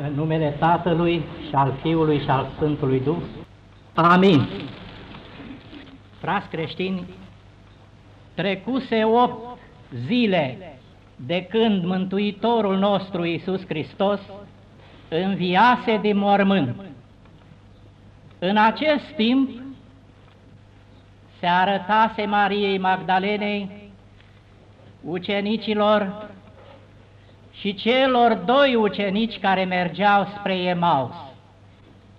În numele Tatălui și al Fiului și al Sfântului Duh. Amin. Frați creștini, trecuse opt zile de când Mântuitorul nostru Iisus Hristos înviase din mormânt. În acest timp se arătase Mariei Magdalenei, ucenicilor și celor doi ucenici care mergeau spre Emaus,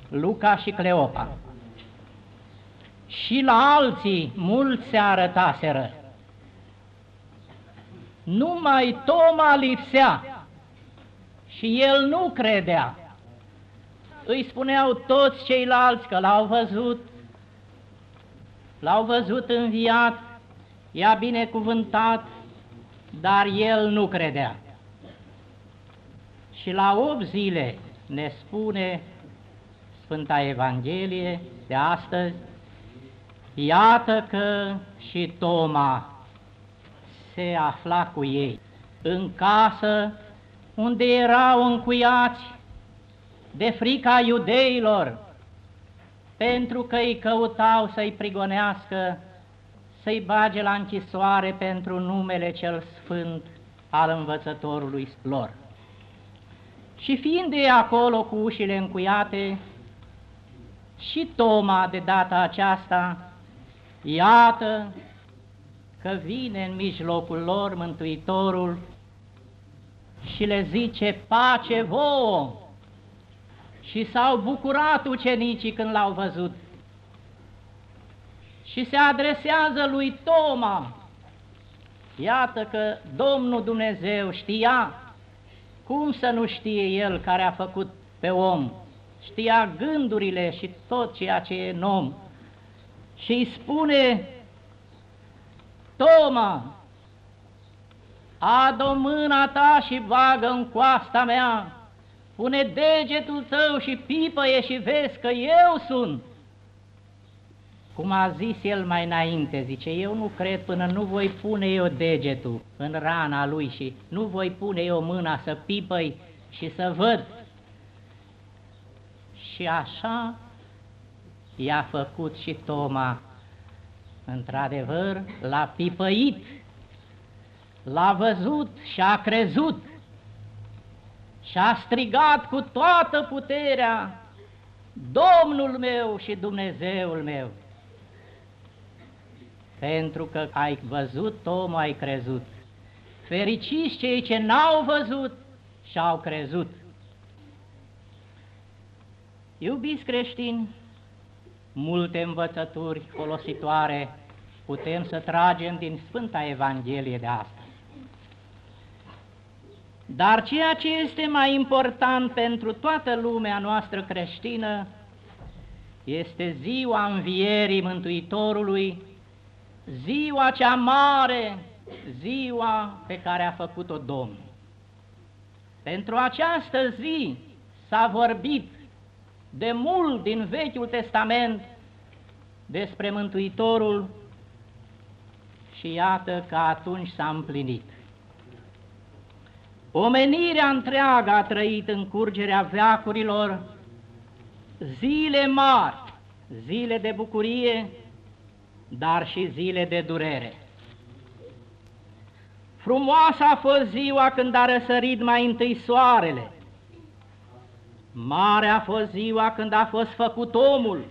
Luca și Cleopa. Și la alții mulți se arătaseră. Numai Toma lipsea și el nu credea. Îi spuneau toți ceilalți că l-au văzut, l-au văzut înviat, i-a binecuvântat, dar el nu credea. Și la 8 zile ne spune Sfânta Evanghelie de astăzi, iată că și Toma se afla cu ei în casă unde erau încuiați de frica iudeilor, pentru că îi căutau să-i prigonească, să-i bage la închisoare pentru numele cel sfânt al învățătorului lor. Și fiind ei acolo cu ușile încuiate, și Toma de data aceasta, iată că vine în mijlocul lor Mântuitorul și le zice, pace vouă! Și s-au bucurat ucenicii când l-au văzut. Și se adresează lui Toma. Iată că Domnul Dumnezeu știa cum să nu știe El care a făcut pe om? Știa gândurile și tot ceea ce e în om. Și îi spune, Toma, adu mâna ta și bagă în coasta mea, pune degetul tău și pipăie și vezi că eu sunt. Cum a zis el mai înainte, zice, eu nu cred până nu voi pune eu degetul în rana lui și nu voi pune eu mâna să pipăi și să văd. Și așa i-a făcut și Toma. Într-adevăr, l-a pipăit, l-a văzut și a crezut și a strigat cu toată puterea, Domnul meu și Dumnezeul meu pentru că ai văzut, omul ai crezut. Fericiți cei ce n-au văzut și au crezut. Iubiți creștini, multe învățături folositoare putem să tragem din Sfânta Evanghelie de astăzi. Dar ceea ce este mai important pentru toată lumea noastră creștină este ziua învierii Mântuitorului ziua cea mare, ziua pe care a făcut-o Domnul. Pentru această zi s-a vorbit de mult din Vechiul Testament despre Mântuitorul și iată că atunci s-a împlinit. Omenirea întreagă a trăit în curgerea veacurilor zile mari, zile de bucurie, dar și zile de durere. Frumoasă a fost ziua când a răsărit mai întâi soarele. Mare a fost ziua când a fost făcut omul,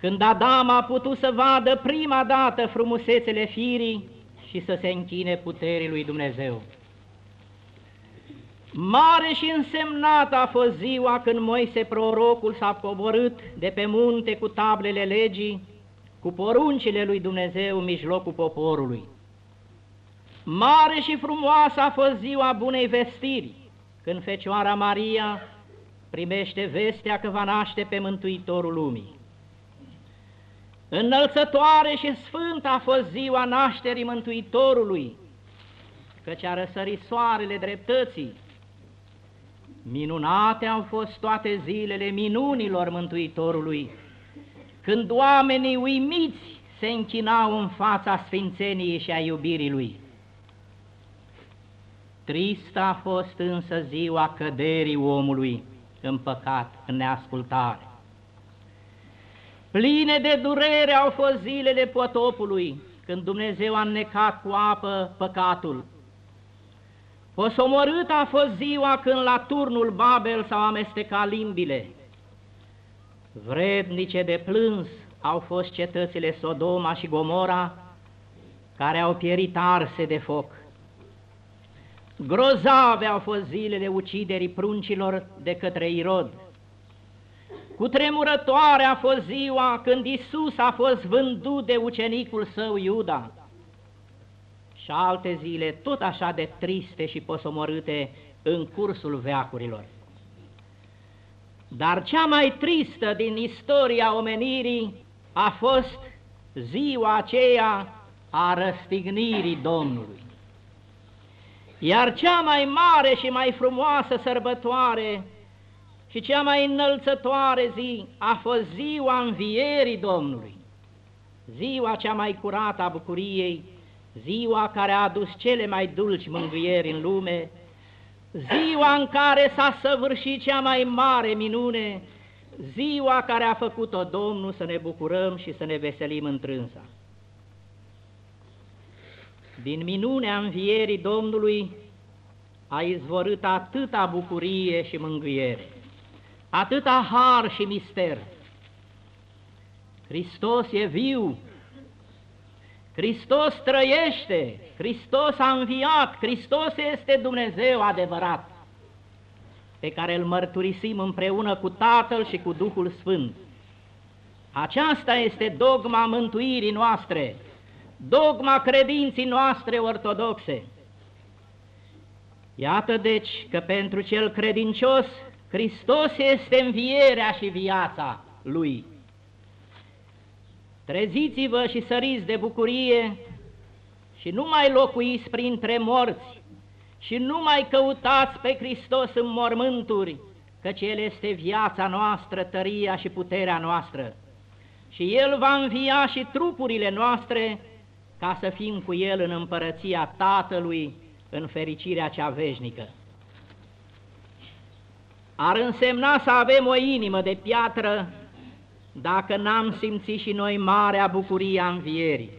când Adam a putut să vadă prima dată frumusețele firii și să se închine puterii lui Dumnezeu. Mare și însemnată a fost ziua când Moise prorocul s-a coborât de pe munte cu tablele legii cu poruncile lui Dumnezeu în mijlocul poporului. Mare și frumoasă a fost ziua bunei vestiri, când Fecioara Maria primește vestea că va naște pe Mântuitorul lumii. Înălțătoare și sfântă a fost ziua nașterii Mântuitorului, căci a răsărit soarele dreptății. Minunate au fost toate zilele minunilor Mântuitorului, când oamenii uimiți se închinau în fața sfințeniei și a iubirii Lui. Tristă a fost însă ziua căderii omului în păcat, în neascultare. Pline de durere au fost zilele potopului, când Dumnezeu a necat cu apă păcatul. Posomorât a fost ziua când la turnul Babel s-au amestecat limbile. Vrednice de plâns au fost cetățile Sodoma și Gomora, care au pierit arse de foc. Grozave au fost zilele uciderii pruncilor de către Irod. Cu tremurătoare a fost ziua când Isus a fost vândut de ucenicul său Iuda. Și alte zile tot așa de triste și posomorâte în cursul veacurilor. Dar cea mai tristă din istoria omenirii a fost ziua aceea a răstignirii Domnului. Iar cea mai mare și mai frumoasă sărbătoare și cea mai înălțătoare zi a fost ziua învierii Domnului, ziua cea mai curată a bucuriei, ziua care a adus cele mai dulci mângâieri în lume, ziua în care s-a săvârșit cea mai mare minune, ziua care a făcut-o Domnul să ne bucurăm și să ne veselim întrânsa. Din minunea învierii Domnului a izvorât atâta bucurie și mângâiere, atâta har și mister. Hristos e viu, Hristos trăiește, Hristos a înviat, Hristos este Dumnezeu adevărat, pe care îl mărturisim împreună cu Tatăl și cu Duhul Sfânt. Aceasta este dogma mântuirii noastre, dogma credinții noastre ortodoxe. Iată deci că pentru cel credincios Hristos este învierea și viața Lui. Treziți-vă și săriți de bucurie și nu mai locuiți printre morți și nu mai căutați pe Hristos în mormânturi, căci El este viața noastră, tăria și puterea noastră. Și El va învia și trupurile noastre ca să fim cu El în împărăția Tatălui, în fericirea cea veșnică. Ar însemna să avem o inimă de piatră dacă n-am simțit și noi marea bucurie a învierii.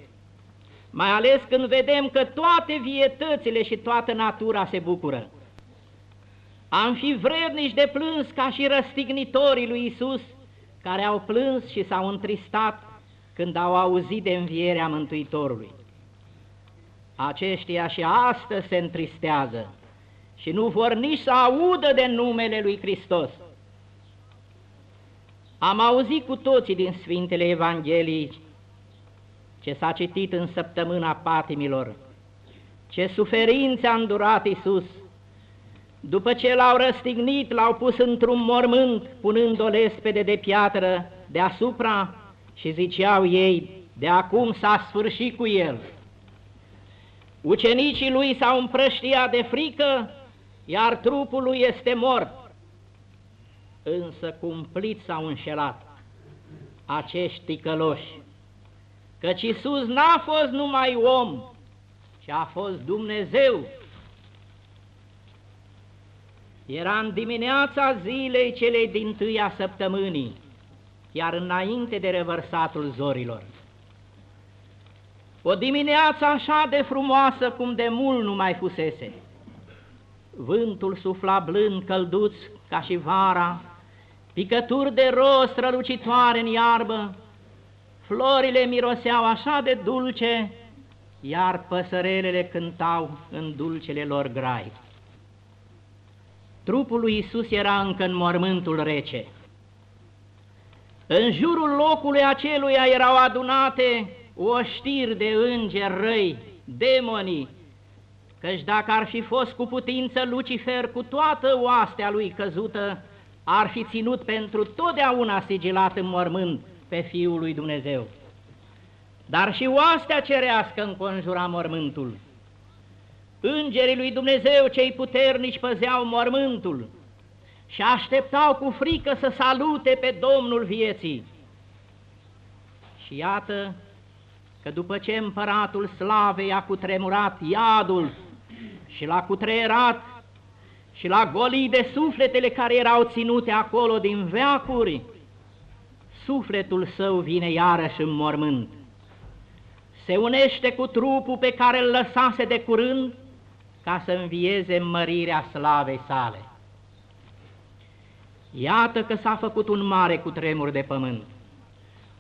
Mai ales când vedem că toate vietățile și toată natura se bucură. Am fi vrednici de plâns ca și răstignitorii lui Isus, care au plâns și s-au întristat când au auzit de învierea Mântuitorului. Aceștia și astăzi se întristează și nu vor nici să audă de numele lui Hristos. Am auzit cu toții din Sfintele Evangheliei ce s-a citit în săptămâna patimilor, ce suferințe a îndurat Iisus, după ce l-au răstignit, l-au pus într-un mormânt, punând o lespede de piatră deasupra și ziceau ei, de acum s-a sfârșit cu el. Ucenicii lui s-au împrăștiat de frică, iar trupul lui este mort. Însă cumplit s-au înșelat acești ticăloși, căci Iisus n-a fost numai om, ci a fost Dumnezeu. Era în dimineața zilei celei din tâia săptămânii, chiar înainte de revărsatul zorilor. O dimineață așa de frumoasă cum de mult nu mai fusese. Vântul sufla blând, călduț, ca și vara, picături de roz strălucitoare în iarbă, florile miroseau așa de dulce, iar păsărelele cântau în dulcele lor grai. Trupul lui Isus era încă în mormântul rece. În jurul locului aceluia erau adunate oștiri de îngeri răi, demonii, căci dacă ar fi fost cu putință Lucifer cu toată oastea lui căzută, ar fi ținut pentru totdeauna sigilat în mormânt pe Fiul lui Dumnezeu. Dar și oastea cerească înconjura mormântul. Îngerii lui Dumnezeu cei puternici păzeau mormântul și așteptau cu frică să salute pe Domnul vieții. Și iată că după ce împăratul slavei a cutremurat iadul și l-a cutreierat și l-a golit de sufletele care erau ținute acolo din veacuri, sufletul său vine iarăși în mormânt. Se unește cu trupul pe care îl lăsase de curând ca să învieze mărirea slavei sale. Iată că s-a făcut un mare cutremur de pământ.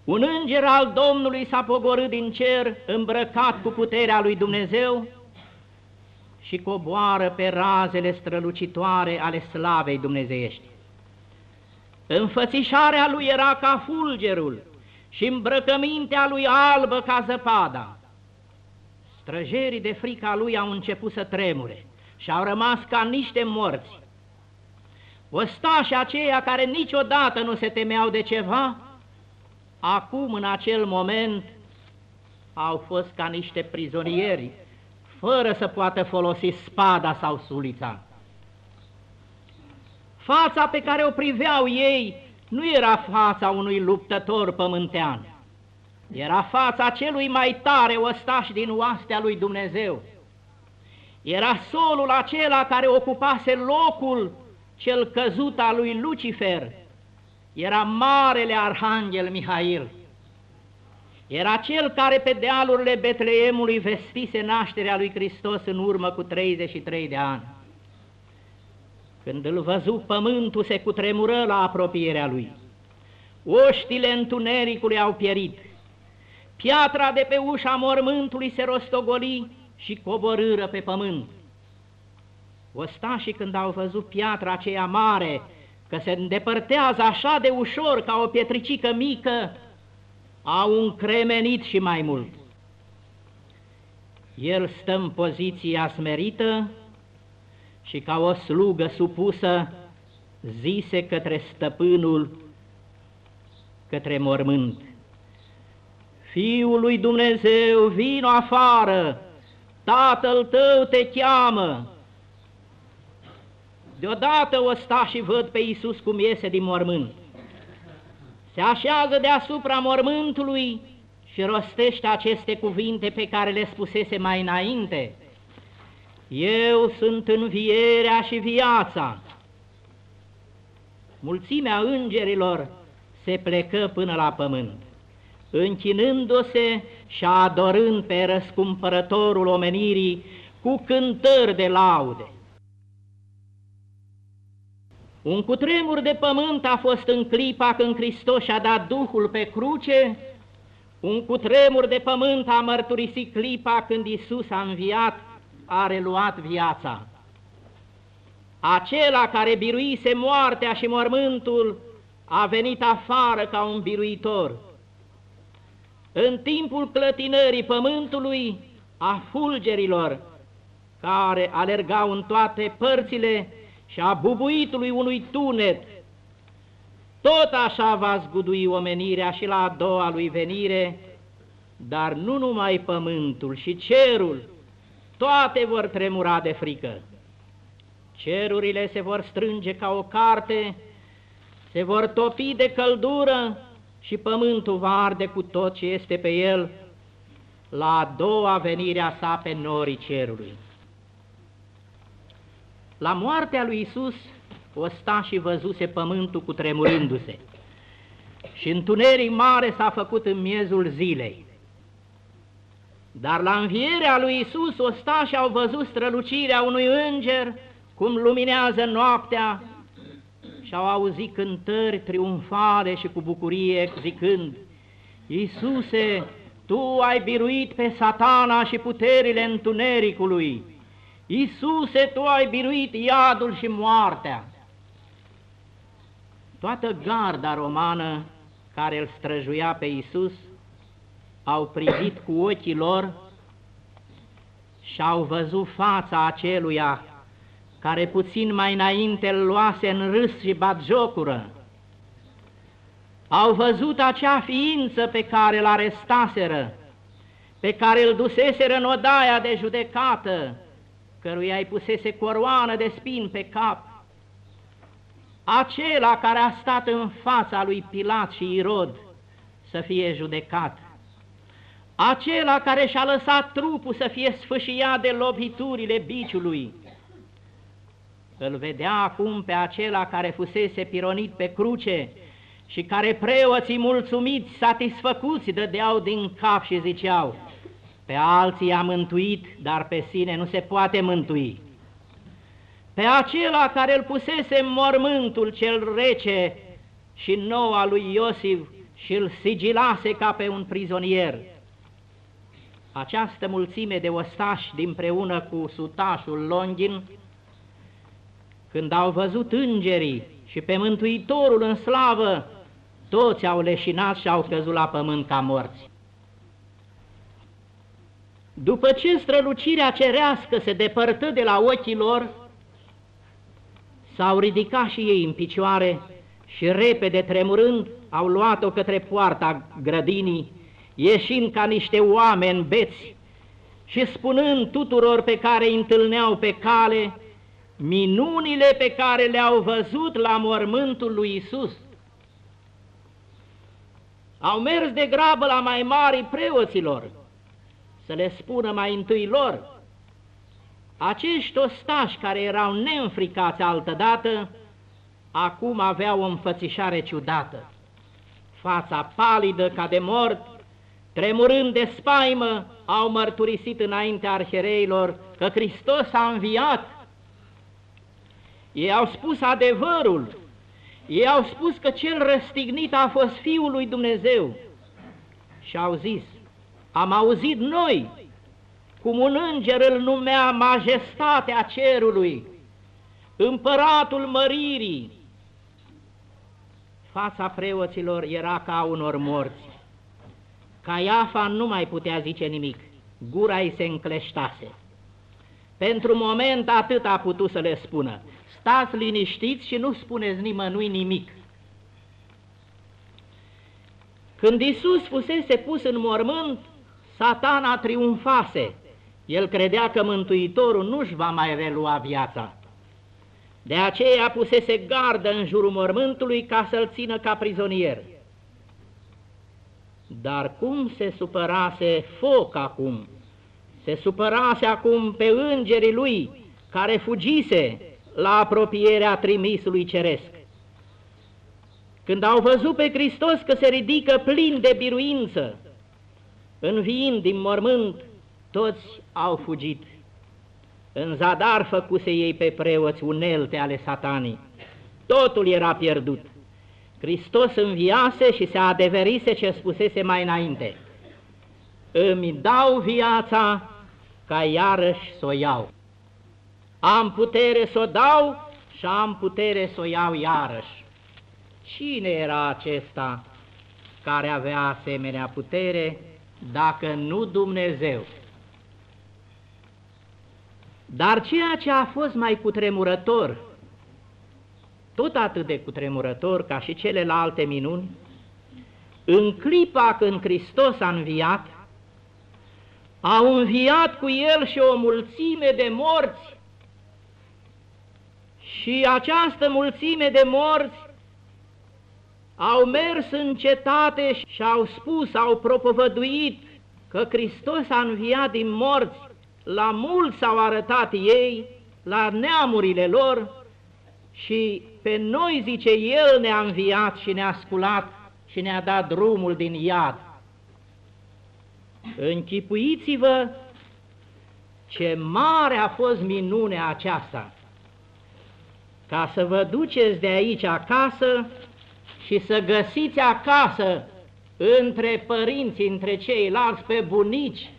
Un înger al Domnului s-a pogorât din cer, îmbrăcat cu puterea lui Dumnezeu și coboară pe razele strălucitoare ale slavei dumnezeiești. Înfățișarea lui era ca fulgerul și îmbrăcămintea lui albă ca zăpada. Străjerii de frica lui au început să tremure și au rămas ca niște morți. Ostașii aceia care niciodată nu se temeau de ceva, acum în acel moment au fost ca niște prizonieri, fără să poată folosi spada sau sulița. Fața pe care o priveau ei nu era fața unui luptător pământean, era fața celui mai tare ostaș din oastea lui Dumnezeu. Era solul acela care ocupase locul cel căzut al lui Lucifer. Era marele arhanghel Mihail. Era cel care pe dealurile Betleemului vestise nașterea lui Hristos în urmă cu 33 de ani. Când îl văzu, pământul se cutremură la apropierea lui. Oștile întunericului au pierit. Piatra de pe ușa mormântului se rostogoli și coborâră pe pământ. Ostașii când au văzut piatra aceea mare, că se îndepărtează așa de ușor ca o pietricică mică, au încremenit și mai mult. El stă în poziția smerită și ca o slugă supusă zise către stăpânul, către mormânt. Fiul lui Dumnezeu, vino afară, tatăl tău te cheamă. Deodată o sta și văd pe Iisus cum iese din mormânt. Se așează deasupra mormântului și rostește aceste cuvinte pe care le spusese mai înainte. Eu sunt învierea și viața. Mulțimea îngerilor se plecă până la pământ, închinându-se și adorând pe răscumpărătorul omenirii cu cântări de laude. Un cutremur de pământ a fost în clipa când Hristos a dat Duhul pe cruce, un cutremur de pământ a mărturisit clipa când Isus a înviat, a reluat viața. Acela care biruise moartea și mormântul a venit afară ca un biruitor. În timpul clătinării pământului, a fulgerilor, care alergau în toate părțile, și a bubuitului unui tunet. Tot așa va zgudui omenirea și la a doua lui venire, dar nu numai pământul și cerul, toate vor tremura de frică. Cerurile se vor strânge ca o carte, se vor topi de căldură și pământul va arde cu tot ce este pe el la a doua venire a sa pe norii cerului. La moartea lui Isus, o sta și văzuse pământul cu tremurându-se și întuneric mare s-a făcut în miezul zilei. Dar la învierea lui Isus, o sta și au văzut strălucirea unui înger cum luminează noaptea și au auzit cântări triumfale și cu bucurie zicând, Iisuse, Tu ai biruit pe satana și puterile întunericului, Iisuse, Tu ai biruit iadul și moartea. Toată garda romană care îl străjuia pe Iisus au privit cu ochii lor și au văzut fața aceluia care puțin mai înainte îl luase în râs și batjocură. Au văzut acea ființă pe care îl arestaseră, pe care îl duseseră în odaia de judecată, căruia îi pusese coroană de spin pe cap, acela care a stat în fața lui Pilat și Irod să fie judecat, acela care și-a lăsat trupul să fie sfâșiat de loviturile biciului, îl vedea acum pe acela care fusese pironit pe cruce și care preoții mulțumiți, satisfăcuți, dădeau din cap și ziceau, pe alții a mântuit, dar pe sine nu se poate mântui. Pe acela care îl pusese în mormântul cel rece și nou al lui Iosif și îl sigilase ca pe un prizonier. Această mulțime de ostași dinpreună cu sutașul Longin, când au văzut îngerii și pe Mântuitorul în slavă, toți au leșinat și au căzut la pământ ca morți. După ce strălucirea cerească se depărtă de la ochii lor, s-au ridicat și ei în picioare și repede tremurând au luat-o către poarta grădinii, ieșind ca niște oameni beți și spunând tuturor pe care îi întâlneau pe cale minunile pe care le-au văzut la mormântul lui Isus. Au mers de grabă la mai mari preoților să le spună mai întâi lor. Acești ostași care erau neînfricați altădată, acum aveau o înfățișare ciudată. Fața palidă ca de mort, tremurând de spaimă, au mărturisit înaintea arhereilor că Hristos a înviat. Ei au spus adevărul, ei au spus că cel răstignit a fost Fiul lui Dumnezeu și au zis, am auzit noi cum un înger îl numea majestatea cerului, împăratul măririi. Fața preoților era ca unor morți. Caiafa nu mai putea zice nimic, gura îi se încleștase. Pentru moment atât a putut să le spună, stați liniștiți și nu spuneți nimănui nimic. Când Isus fusese pus în mormânt, satana triumfase. El credea că Mântuitorul nu-și va mai relua viața. De aceea pusese gardă în jurul mormântului ca să-l țină ca prizonier. Dar cum se supărase foc acum? Se supărase acum pe îngerii lui care fugise la apropierea trimisului ceresc. Când au văzut pe Hristos că se ridică plin de biruință, înviind din mormânt, toți au fugit. În zadar făcuse ei pe preoți unelte ale satanii. Totul era pierdut. Hristos înviase și se adeverise ce spusese mai înainte. Îmi dau viața ca iarăși să o iau. Am putere să o dau și am putere să o iau iarăși. Cine era acesta care avea asemenea putere dacă nu Dumnezeu? Dar ceea ce a fost mai cutremurător, tot atât de cutremurător ca și celelalte minuni, în clipa când Hristos a înviat, au înviat cu El și o mulțime de morți și această mulțime de morți au mers în cetate și au spus, au propovăduit că Hristos a înviat din morți, la mulți s-au arătat ei, la neamurile lor și pe noi, zice, El ne-a înviat și ne-a sculat și ne-a dat drumul din iad. Închipuiți-vă ce mare a fost minunea aceasta! Ca să vă duceți de aici acasă și să găsiți acasă între părinți, între ceilalți, pe bunici,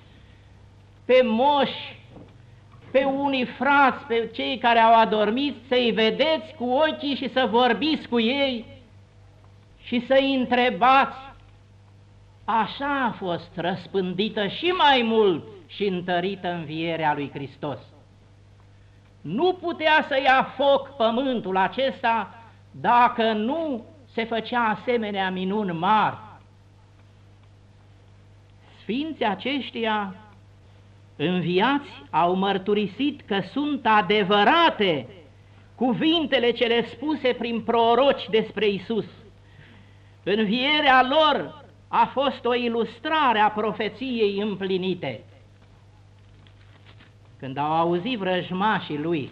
pe moși, pe unii frați, pe cei care au adormit, să-i vedeți cu ochii și să vorbiți cu ei și să-i întrebați. Așa a fost răspândită și mai mult și întărită învierea lui Hristos. Nu putea să ia foc pământul acesta dacă nu se făcea asemenea minuni mari. Sfinții aceștia înviați au mărturisit că sunt adevărate cuvintele cele spuse prin proroci despre Isus. Învierea lor a fost o ilustrare a profeției împlinite. Când au auzit vrăjmașii lui,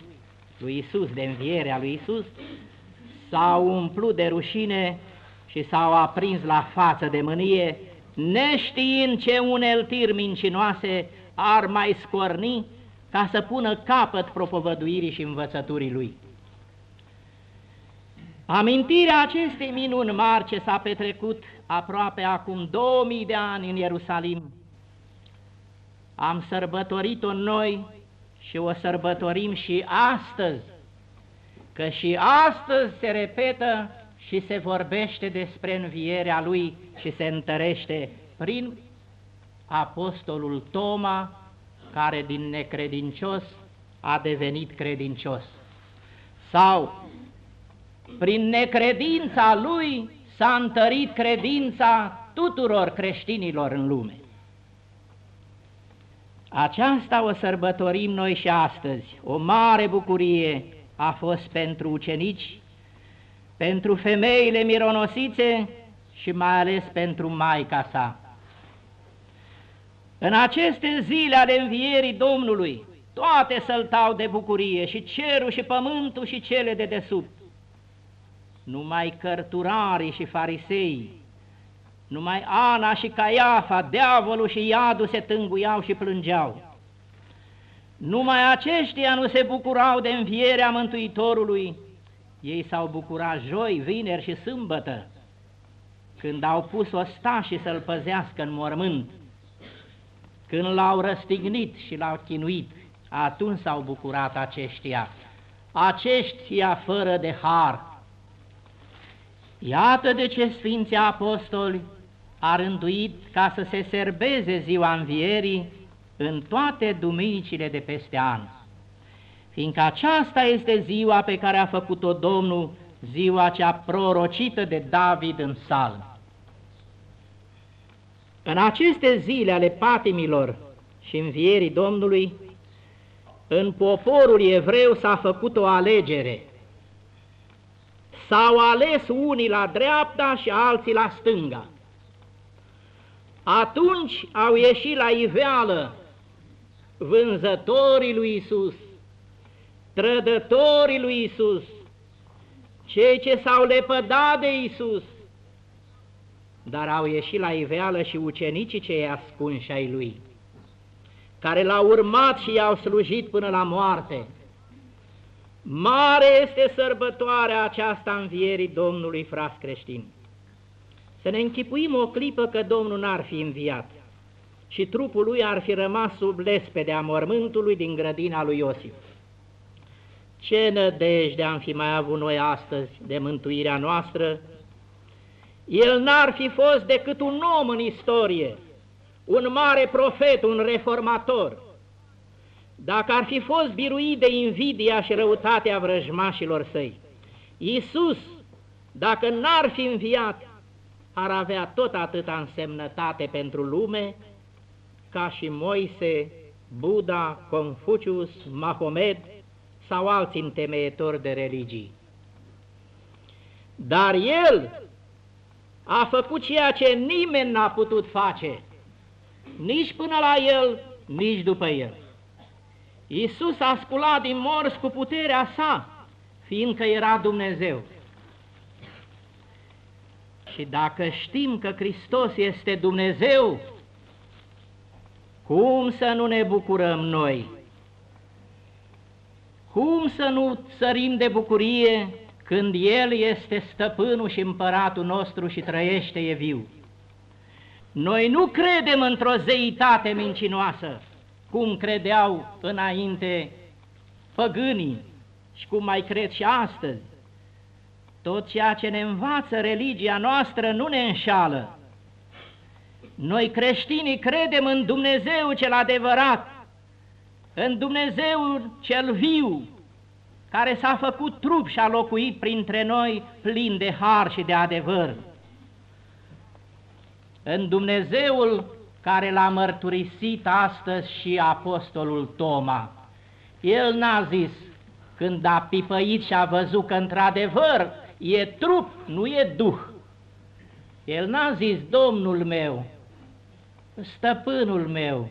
lui Isus, de învierea lui Isus, s-au umplut de rușine și s-au aprins la față de mânie, neștiind ce uneltiri mincinoase ar mai scorni ca să pună capăt propovăduirii și învățăturii lui. Amintirea acestei minuni mari ce s-a petrecut aproape acum 2000 de ani în Ierusalim, am sărbătorit-o noi și o sărbătorim și astăzi, că și astăzi se repetă și se vorbește despre învierea lui și se întărește prin apostolul Toma, care din necredincios a devenit credincios. Sau prin necredința lui s-a întărit credința tuturor creștinilor în lume. Aceasta o sărbătorim noi și astăzi. O mare bucurie a fost pentru ucenici, pentru femeile mironosițe și mai ales pentru Maica sa. În aceste zile ale învierii Domnului, toate săltau de bucurie, și cerul și pământul și cele de desubt. Numai cărturarii și farisei, numai Ana și Caiafa, diavolul și iadul se tânguiau și plângeau. Numai aceștia nu se bucurau de învierea Mântuitorului, ei s-au bucurat joi, vineri și sâmbătă, când au pus ostașii să-l păzească în mormânt, când l-au răstignit și l-au chinuit, atunci s-au bucurat aceștia, aceștia fără de har. Iată de ce Sfinții Apostoli a rânduit ca să se serbeze ziua învierii în toate duminicile de peste an, fiindcă aceasta este ziua pe care a făcut-o Domnul, ziua cea prorocită de David în salm. În aceste zile ale patimilor și învierii Domnului, în poporul evreu s-a făcut o alegere. S-au ales unii la dreapta și alții la stânga. Atunci au ieșit la iveală vânzătorii lui Isus, trădătorii lui Isus, cei ce s-au lepădat de Isus, dar au ieșit la iveală și ucenicii cei ascunși ai lui, care l-au urmat și i-au slujit până la moarte. Mare este sărbătoarea aceasta învierii Domnului fras creștin. Să ne închipuim o clipă că Domnul n-ar fi înviat și trupul lui ar fi rămas sub lespedea mormântului din grădina lui Iosif. Ce nădejde am fi mai avut noi astăzi de mântuirea noastră el n-ar fi fost decât un om în istorie, un mare profet, un reformator. Dacă ar fi fost biruit de invidia și răutatea vrăjmașilor săi, Iisus, dacă n-ar fi înviat, ar avea tot atâta însemnătate pentru lume ca și Moise, Buddha, Confucius, Mahomed sau alți întemeietori de religii. Dar el a făcut ceea ce nimeni n-a putut face, nici până la el, nici după el. Iisus a sculat din morți cu puterea sa, fiindcă era Dumnezeu. Și dacă știm că Hristos este Dumnezeu, cum să nu ne bucurăm noi? Cum să nu sărim de bucurie când El este stăpânul și împăratul nostru și trăiește e viu. Noi nu credem într-o zeitate mincinoasă, cum credeau înainte păgânii și cum mai cred și astăzi. Tot ceea ce ne învață religia noastră nu ne înșală. Noi creștinii credem în Dumnezeu cel adevărat, în Dumnezeu cel viu, care s-a făcut trup și a locuit printre noi plin de har și de adevăr. În Dumnezeul care l-a mărturisit astăzi și apostolul Toma, el n-a zis, când a pipăit și a văzut că într-adevăr e trup, nu e duh. El n-a zis Domnul meu, stăpânul meu,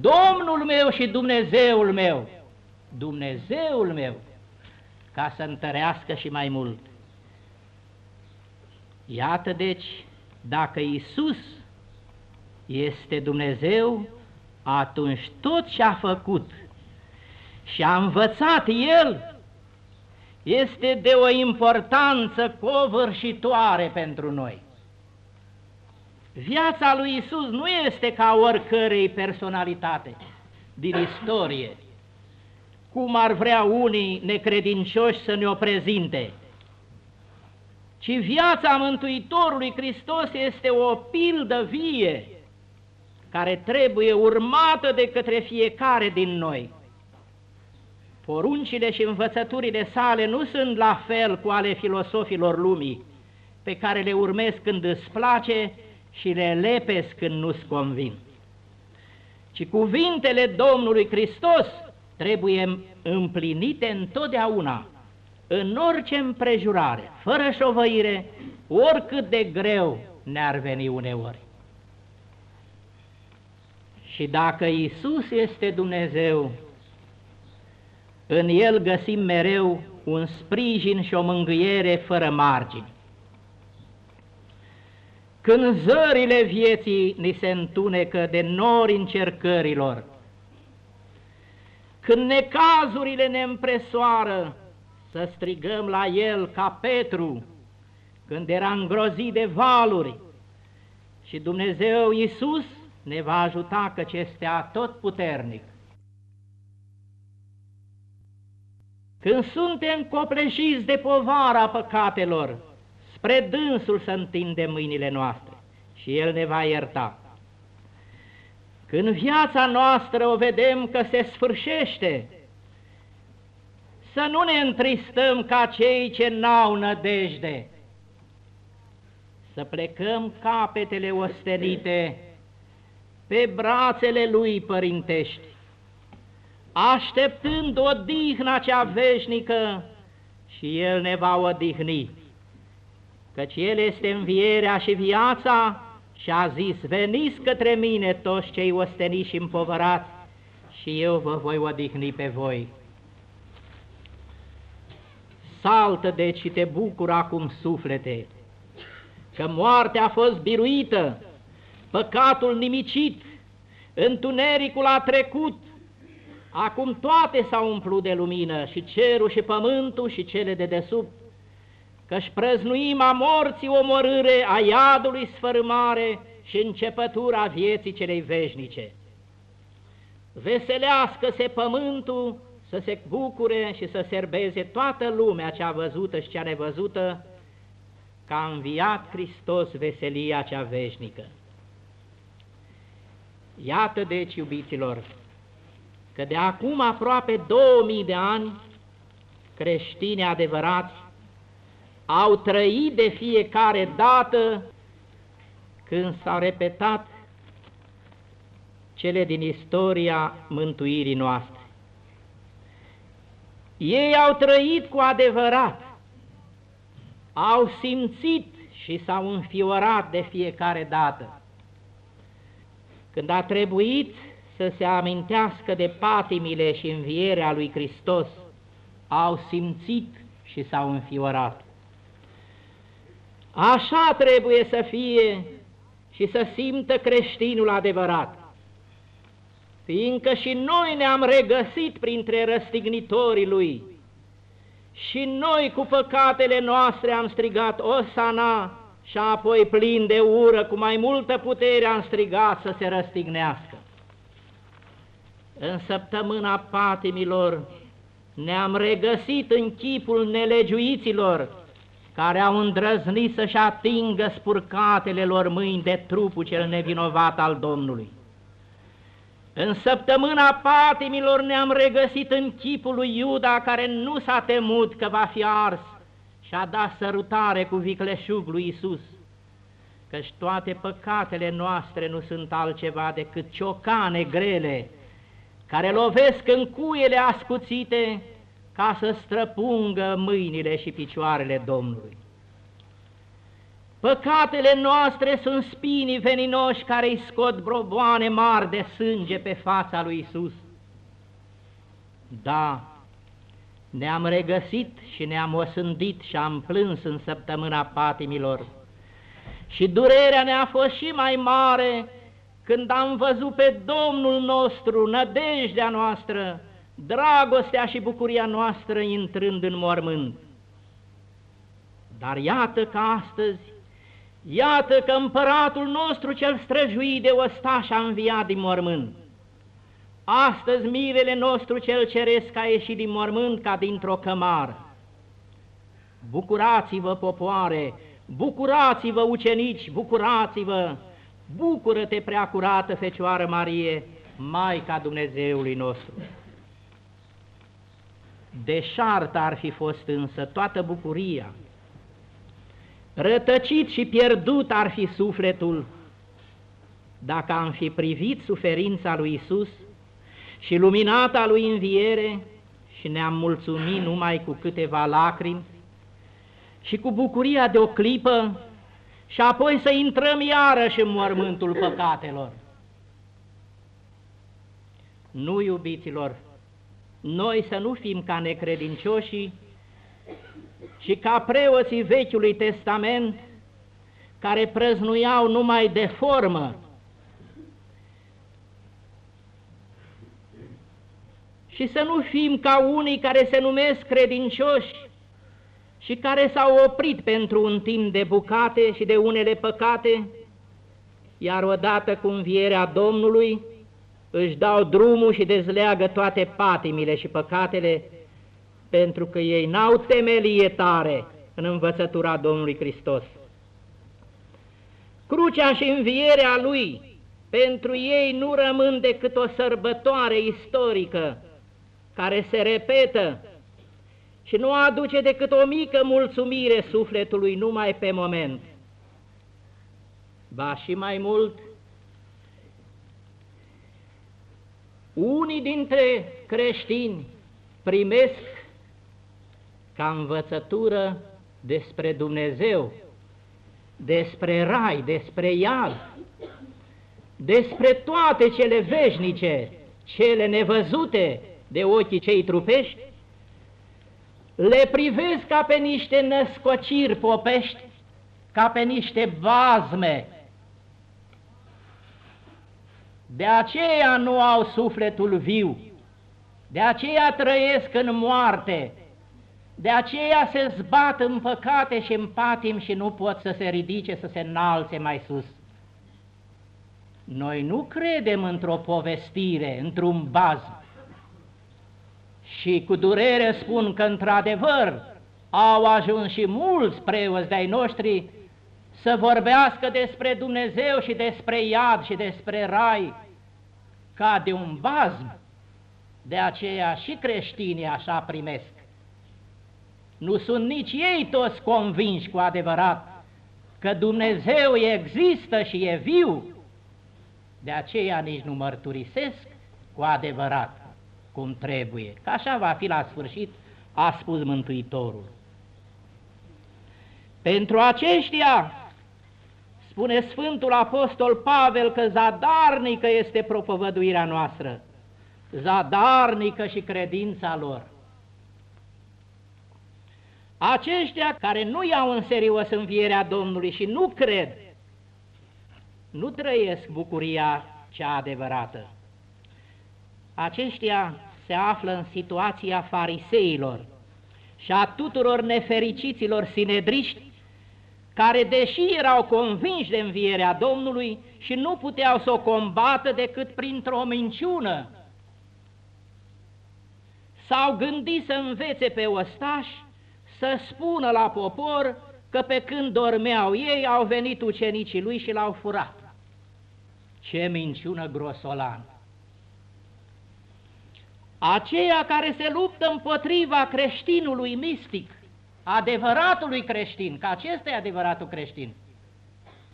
Domnul meu și Dumnezeul meu, Dumnezeul meu, ca să întărească și mai mult. Iată deci, dacă Isus este Dumnezeu, atunci tot ce a făcut și a învățat El este de o importanță covârșitoare pentru noi. Viața lui Isus nu este ca oricărei personalitate din istorie, cum ar vrea unii necredincioși să ne o prezinte, ci viața Mântuitorului Hristos este o pildă vie care trebuie urmată de către fiecare din noi. Poruncile și învățăturile sale nu sunt la fel cu ale filosofilor lumii, pe care le urmez când îți place și le lepesc când nu-ți convin. Ci cuvintele Domnului Hristos trebuie împlinite întotdeauna, în orice împrejurare, fără șovăire, oricât de greu ne-ar veni uneori. Și dacă Isus este Dumnezeu, în El găsim mereu un sprijin și o mângâiere fără margini. Când zările vieții ni se întunecă de nori încercărilor, când necazurile ne împresoară, să strigăm la El ca Petru, când era îngrozit de valuri, și Dumnezeu Iisus ne va ajuta căci este tot puternic. Când suntem copleșiți de povara păcatelor, spre dânsul să întindem mâinile noastre și El ne va ierta. Când viața noastră o vedem că se sfârșește, să nu ne întristăm ca cei ce n-au nădejde, să plecăm capetele ostenite pe brațele Lui părintești, așteptând odihna cea veșnică și El ne va odihni, căci El este învierea și viața și a zis, veniți către mine toți cei osteniți și împovărați și eu vă voi odihni pe voi. Saltă deci și te bucur acum suflete, că moartea a fost biruită, păcatul nimicit, întunericul a trecut, acum toate s-au umplut de lumină, și cerul și pământul și cele de desubt, că-și prăznuim a morții omorâre, a iadului sfărâmare și începătura vieții celei veșnice. Veselească-se pământul, să se bucure și să serbeze toată lumea cea văzută și cea nevăzută, că a înviat Hristos veselia cea veșnică. Iată deci, iubiților, că de acum aproape 2000 de ani, creștini adevărați au trăit de fiecare dată când s-au repetat cele din istoria mântuirii noastre. Ei au trăit cu adevărat, au simțit și s-au înfiorat de fiecare dată. Când a trebuit să se amintească de patimile și învierea lui Hristos, au simțit și s-au înfiorat. Așa trebuie să fie și să simtă creștinul adevărat, fiindcă și noi ne-am regăsit printre răstignitorii lui, și noi cu păcatele noastre am strigat Osana și apoi plin de ură, cu mai multă putere am strigat să se răstignească. În săptămâna patimilor ne-am regăsit în chipul nelegiuiților, care au îndrăznit să-și atingă spurcatele lor mâini de trupul cel nevinovat al Domnului. În săptămâna patimilor ne-am regăsit în chipul lui Iuda, care nu s-a temut că va fi ars și a dat sărutare cu vicleșug lui Isus, căci toate păcatele noastre nu sunt altceva decât ciocane grele, care lovesc în cuiele ascuțite ca să străpungă mâinile și picioarele Domnului. Păcatele noastre sunt spinii veninoși care îi scot broboane mari de sânge pe fața lui Isus. Da, ne-am regăsit și ne-am osândit și am plâns în săptămâna patimilor. Și durerea ne-a fost și mai mare când am văzut pe Domnul nostru, nădejdea noastră, dragostea și bucuria noastră intrând în mormânt. Dar iată că astăzi, iată că împăratul nostru cel străjuit de ostaș a înviat din mormânt. Astăzi mirele nostru cel ceresc a ieșit din mormânt ca dintr-o cămară. Bucurați-vă, popoare, bucurați-vă, ucenici, bucurați-vă, bucură-te, preacurată Fecioară Marie, Maica Dumnezeului nostru. Deșartă ar fi fost însă toată bucuria, rătăcit și pierdut ar fi sufletul, dacă am fi privit suferința lui Isus și luminata lui înviere și ne-am mulțumit numai cu câteva lacrimi și cu bucuria de o clipă și apoi să intrăm iarăși în mormântul păcatelor. Nu, iubiților, noi să nu fim ca necredincioșii și ca preoții Vechiului Testament care prăznuiau numai de formă. Și să nu fim ca unii care se numesc credincioși și care s-au oprit pentru un timp de bucate și de unele păcate, iar odată cu învierea Domnului își dau drumul și dezleagă toate patimile și păcatele, pentru că ei n-au temelie tare în învățătura Domnului Hristos. Crucea și învierea Lui pentru ei nu rămân decât o sărbătoare istorică care se repetă și nu aduce decât o mică mulțumire sufletului numai pe moment. Ba și mai mult, unii dintre creștini primesc ca învățătură despre Dumnezeu, despre rai, despre iad, despre toate cele veșnice, cele nevăzute de ochii cei trupești, le privesc ca pe niște născociri popești, ca pe niște bazme. De aceea nu au sufletul viu, de aceea trăiesc în moarte, de aceea se zbat în păcate și în patim și nu pot să se ridice, să se înalțe mai sus. Noi nu credem într-o povestire, într-un bazm, și cu durere spun că într-adevăr au ajuns și mulți preoți de-ai noștri să vorbească despre Dumnezeu și despre iad și despre rai ca de un bazm. De aceea și creștinii așa primesc. Nu sunt nici ei toți convinși cu adevărat că Dumnezeu există și e viu, de aceea nici nu mărturisesc cu adevărat cum trebuie, că așa va fi la sfârșit, a spus Mântuitorul. Pentru aceștia, spune Sfântul Apostol Pavel că zadarnică este propovăduirea noastră, zadarnică și credința lor. Aceștia care nu iau în serios învierea Domnului și nu cred, nu trăiesc bucuria cea adevărată aceștia se află în situația fariseilor și a tuturor nefericiților sinedriști, care, deși erau convinși de învierea Domnului și nu puteau să o combată decât printr-o minciună, s-au gândit să învețe pe ostași să spună la popor că pe când dormeau ei au venit ucenicii lui și l-au furat. Ce minciună grosolană! aceia care se luptă împotriva creștinului mistic, adevăratului creștin, că acesta e adevăratul creștin,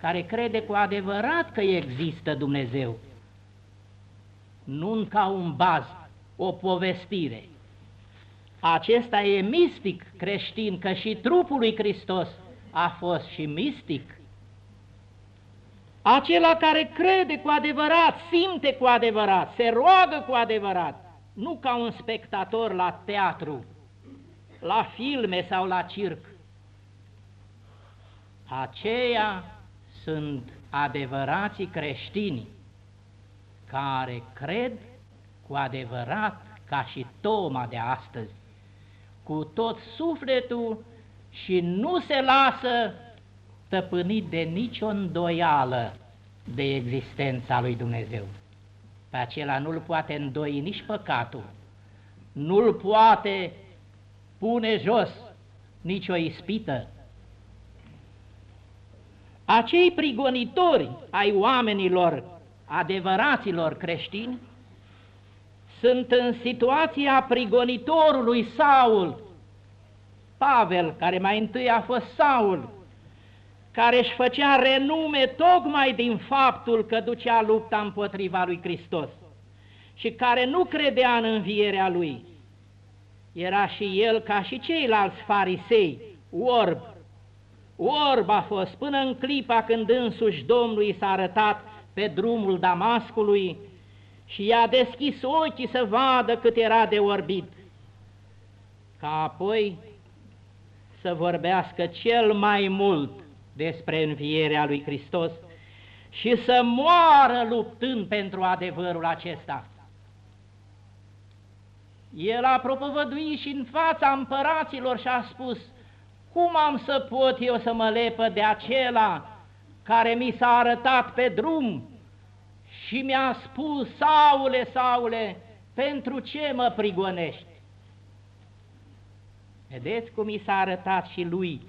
care crede cu adevărat că există Dumnezeu, nu ca un baz, o povestire. Acesta e mistic creștin, că și trupul lui Hristos a fost și mistic. Acela care crede cu adevărat, simte cu adevărat, se roagă cu adevărat, nu ca un spectator la teatru, la filme sau la circ. Aceia sunt adevărații creștini care cred cu adevărat ca și Toma de astăzi, cu tot sufletul și nu se lasă stăpânit de nicio îndoială de existența lui Dumnezeu. Pe acela nu-l poate îndoi nici păcatul, nu-l poate pune jos nicio ispită. Acei prigonitori ai oamenilor, adevăraților creștini, sunt în situația prigonitorului Saul, Pavel, care mai întâi a fost Saul, care își făcea renume tocmai din faptul că ducea lupta împotriva lui Hristos și care nu credea în învierea lui. Era și el, ca și ceilalți farisei, orb. Orb a fost până în clipa când însuși Domnului s-a arătat pe drumul Damascului și i-a deschis ochii să vadă cât era de orbit, ca apoi să vorbească cel mai mult despre învierea lui Hristos și să moară luptând pentru adevărul acesta. El a propovăduit și în fața împăraților și a spus, cum am să pot eu să mă lepă de acela care mi s-a arătat pe drum și mi-a spus, Saule, Saule, pentru ce mă prigonești? Vedeți cum i s-a arătat și lui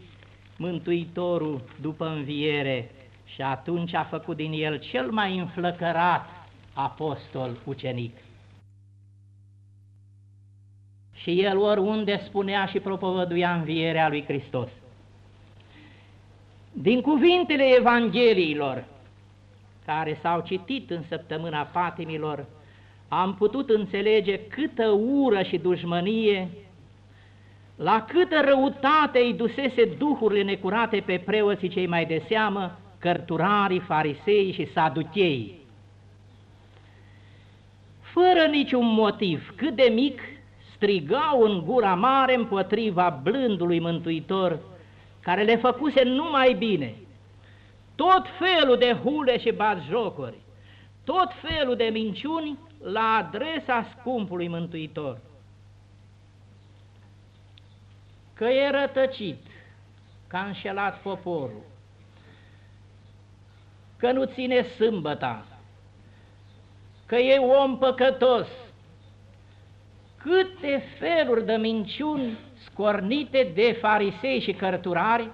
Mântuitorul după înviere și atunci a făcut din el cel mai înflăcărat apostol ucenic. Și el oriunde spunea și propovăduia învierea lui Hristos. Din cuvintele Evangheliilor care s-au citit în săptămâna patimilor, am putut înțelege câtă ură și dușmănie la câtă răutate îi dusese duhurile necurate pe preoții cei mai de seamă, cărturarii, farisei și saduchei. Fără niciun motiv, cât de mic, strigau în gura mare împotriva blândului Mântuitor, care le făcuse numai bine. Tot felul de hule și batjocuri, tot felul de minciuni la adresa scumpului Mântuitor. că e rătăcit, că a înșelat poporul, că nu ține sâmbăta, că e om păcătos, câte feluri de minciuni scornite de farisei și cărturari,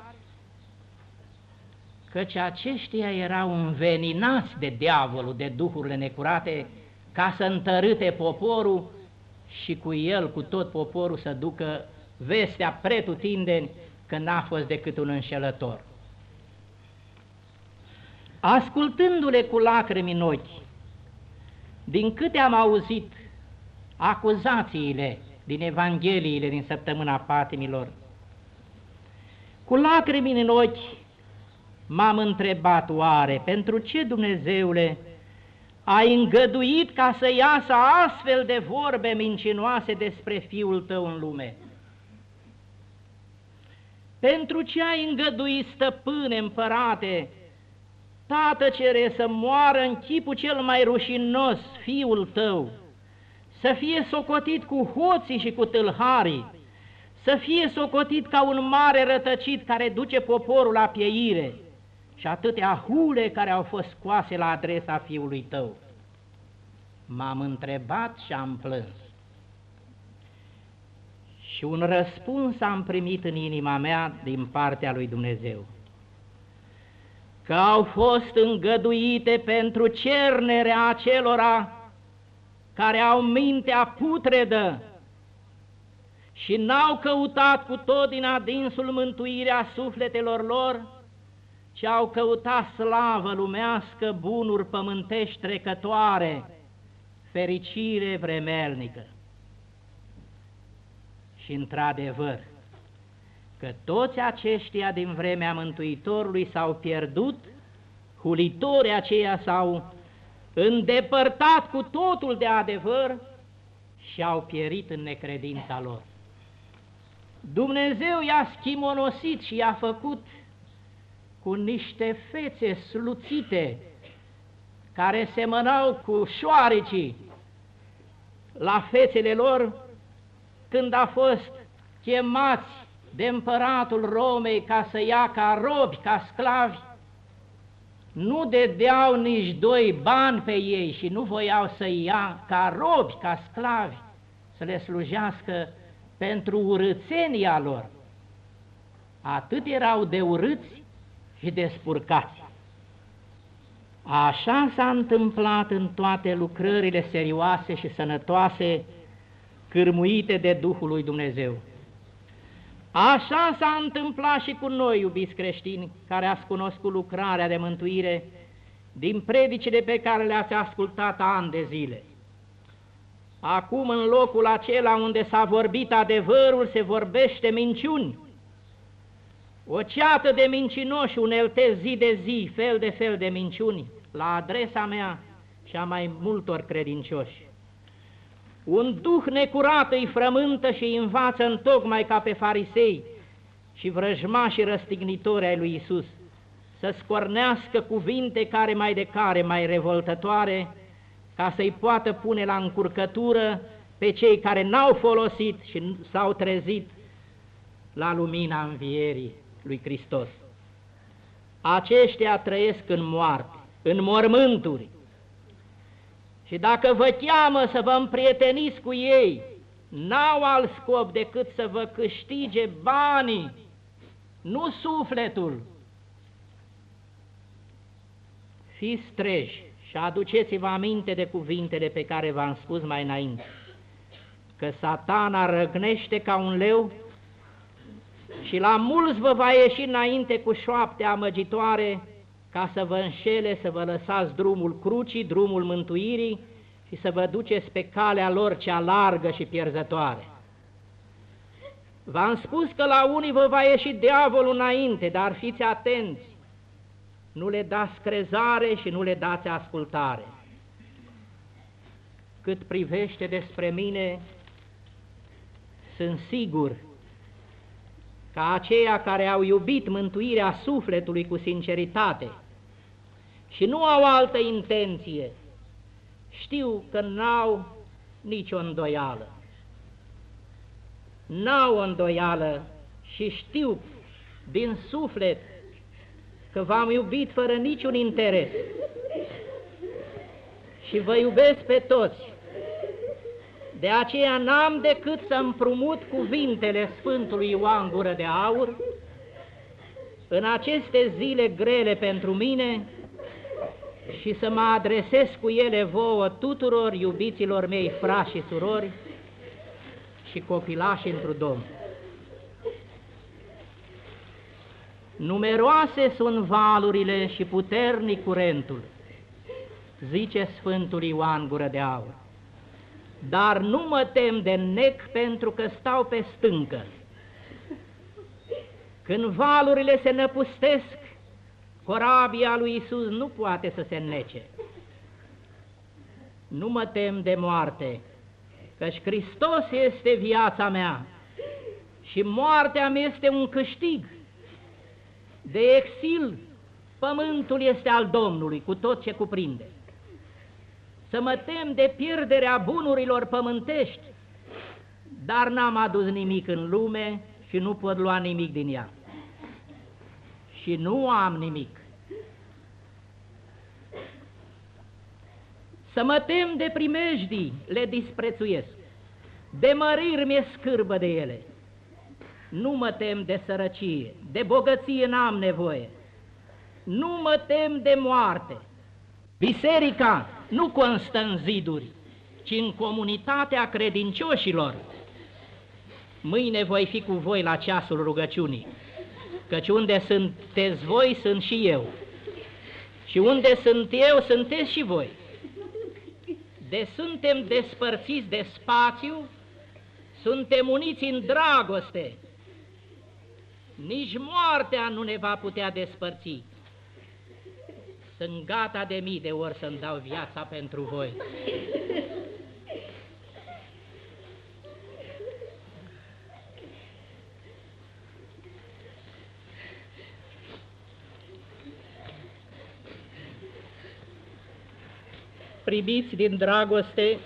căci aceștia erau înveninați de diavolul, de duhurile necurate, ca să întărâte poporul și cu el, cu tot poporul, să ducă vestea pretutindeni că n-a fost decât un înșelător. Ascultându-le cu lacrimi în ochi, din câte am auzit acuzațiile din Evangheliile din săptămâna patimilor, cu lacrimi în ochi m-am întrebat oare pentru ce Dumnezeule ai îngăduit ca să iasă astfel de vorbe mincinoase despre Fiul Tău în lume? Pentru ce ai îngăduit, stăpâne, împărate, Tată cere să moară în chipul cel mai rușinos fiul tău, să fie socotit cu hoții și cu tâlharii, să fie socotit ca un mare rătăcit care duce poporul la pieire și atâtea hule care au fost scoase la adresa fiului tău. M-am întrebat și am plâns. Și un răspuns am primit în inima mea din partea lui Dumnezeu. Că au fost îngăduite pentru cernerea acelora care au mintea putredă și n-au căutat cu tot din adinsul mântuirea sufletelor lor, ci au căutat slavă lumească, bunuri pământești trecătoare, fericire vremelnică. Și într-adevăr, că toți aceștia din vremea Mântuitorului s-au pierdut hulitorii aceia s-au îndepărtat cu totul de adevăr și au pierit în necredința lor. Dumnezeu i-a schimonosit și i-a făcut cu niște fețe sluțite care semănau cu șoaricii la fețele lor când a fost chemați de împăratul Romei ca să ia ca robi, ca sclavi, nu dedeau nici doi bani pe ei și nu voiau să ia ca robi, ca sclavi, să le slujească pentru urățenia lor. Atât erau de urâți și de spurcați. Așa s-a întâmplat în toate lucrările serioase și sănătoase, cârmuite de Duhul lui Dumnezeu. Așa s-a întâmplat și cu noi, iubiți creștini, care ați cunoscut lucrarea de mântuire din predicile pe care le-ați ascultat ani de zile. Acum, în locul acela unde s-a vorbit adevărul, se vorbește minciuni. O ceată de mincinoși unelte zi de zi, fel de fel de minciuni, la adresa mea și a mai multor credincioși. Un duh necurat îi frământă și îi învață în tocmai ca pe farisei și vrăjmași răstignitori ai lui Isus, să scornească cuvinte care mai de care mai revoltătoare, ca să-i poată pune la încurcătură pe cei care n-au folosit și s-au trezit la lumina învierii lui Hristos. Aceștia trăiesc în moarte, în mormânturi, și dacă vă cheamă să vă împrieteniți cu ei, n-au alt scop decât să vă câștige banii, nu sufletul. Fiți treji și aduceți-vă aminte de cuvintele pe care v-am spus mai înainte, că satana răgnește ca un leu și la mulți vă va ieși înainte cu șoapte amăgitoare ca să vă înșele, să vă lăsați drumul crucii, drumul mântuirii și să vă duceți pe calea lor cea largă și pierzătoare. V-am spus că la unii vă va ieși diavolul înainte, dar fiți atenți, nu le dați crezare și nu le dați ascultare. Cât privește despre mine, sunt sigur că aceia care au iubit mântuirea sufletului cu sinceritate, și nu au altă intenție, știu că n-au nicio îndoială. N-au îndoială și știu din suflet că v-am iubit fără niciun interes și vă iubesc pe toți. De aceea n-am decât să împrumut cuvintele Sfântului Ioan Gură de Aur în aceste zile grele pentru mine, și să mă adresez cu ele vouă tuturor iubiților mei, frați și surori și copilași într Domn. Numeroase sunt valurile și puternic curentul, zice Sfântul Ioan Gură de Aur, dar nu mă tem de nec pentru că stau pe stâncă. Când valurile se năpustesc, Corabia lui Isus nu poate să se nece. Nu mă tem de moarte, căci Hristos este viața mea și moartea mea este un câștig. De exil, pământul este al Domnului cu tot ce cuprinde. Să mă tem de pierderea bunurilor pământești, dar n-am adus nimic în lume și nu pot lua nimic din ea și nu am nimic. Să mă tem de primejdii, le disprețuiesc, de măriri mi-e scârbă de ele. Nu mă tem de sărăcie, de bogăție n-am nevoie. Nu mă tem de moarte. Biserica nu constă în ziduri, ci în comunitatea credincioșilor. Mâine voi fi cu voi la ceasul rugăciunii căci unde sunteți voi, sunt și eu. Și unde sunt eu, sunteți și voi. De suntem despărțiți de spațiu, suntem uniți în dragoste. Nici moartea nu ne va putea despărți. sunt gata de mii de ori să-mi dau viața pentru voi. Priviți din dragoste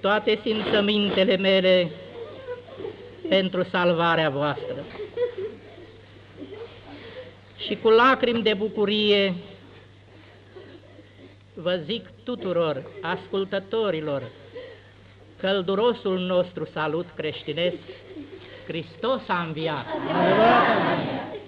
toate simțămintele mele pentru salvarea voastră. Și cu lacrimi de bucurie vă zic tuturor ascultătorilor căldurosul nostru salut creștinesc, Hristos a înviat! Adevărat.